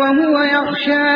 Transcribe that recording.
وهو يخشى